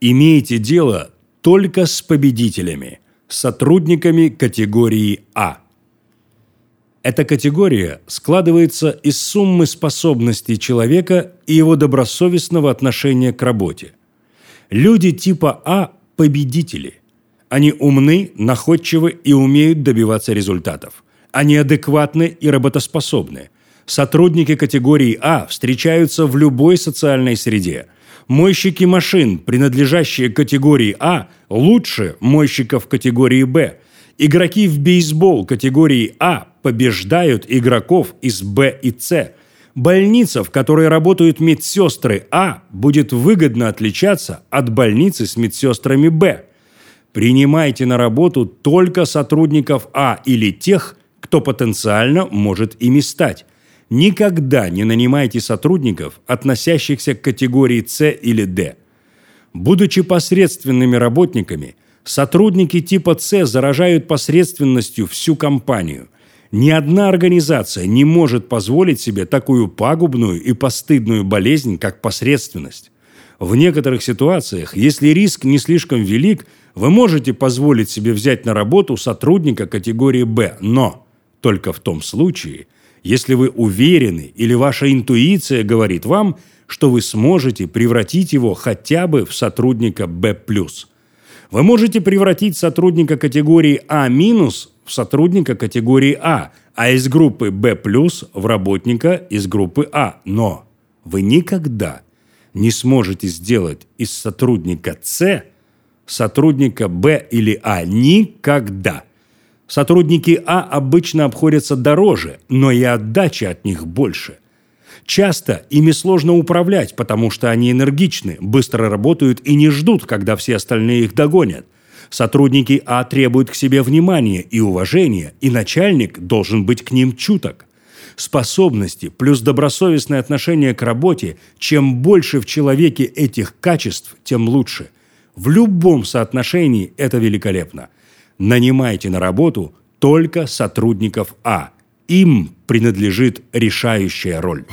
Имеете дело только с победителями, сотрудниками категории А. Эта категория складывается из суммы способностей человека и его добросовестного отношения к работе. Люди типа А – победители. Они умны, находчивы и умеют добиваться результатов. Они адекватны и работоспособны. Сотрудники категории А встречаются в любой социальной среде. Мойщики машин, принадлежащие категории А, лучше мойщиков категории Б. Игроки в бейсбол категории А побеждают игроков из Б и С. Больница, в которой работают медсестры А, будет выгодно отличаться от больницы с медсестрами Б. Принимайте на работу только сотрудников А или тех, кто потенциально может ими стать. Никогда не нанимайте сотрудников, относящихся к категории С или Д. Будучи посредственными работниками, сотрудники типа С заражают посредственностью всю компанию. Ни одна организация не может позволить себе такую пагубную и постыдную болезнь, как посредственность. В некоторых ситуациях, если риск не слишком велик, вы можете позволить себе взять на работу сотрудника категории «Б», но только в том случае, если вы уверены или ваша интуиция говорит вам, что вы сможете превратить его хотя бы в сотрудника «Б+.» Вы можете превратить сотрудника категории А- в сотрудника категории А, а из группы Б+, в работника из группы А. Но вы никогда не сможете сделать из сотрудника С сотрудника Б или А. Никогда. Сотрудники А обычно обходятся дороже, но и отдача от них больше. Часто ими сложно управлять, потому что они энергичны, быстро работают и не ждут, когда все остальные их догонят. Сотрудники А требуют к себе внимания и уважения, и начальник должен быть к ним чуток. Способности плюс добросовестное отношение к работе, чем больше в человеке этих качеств, тем лучше. В любом соотношении это великолепно. Нанимайте на работу только сотрудников А. Им принадлежит решающая роль.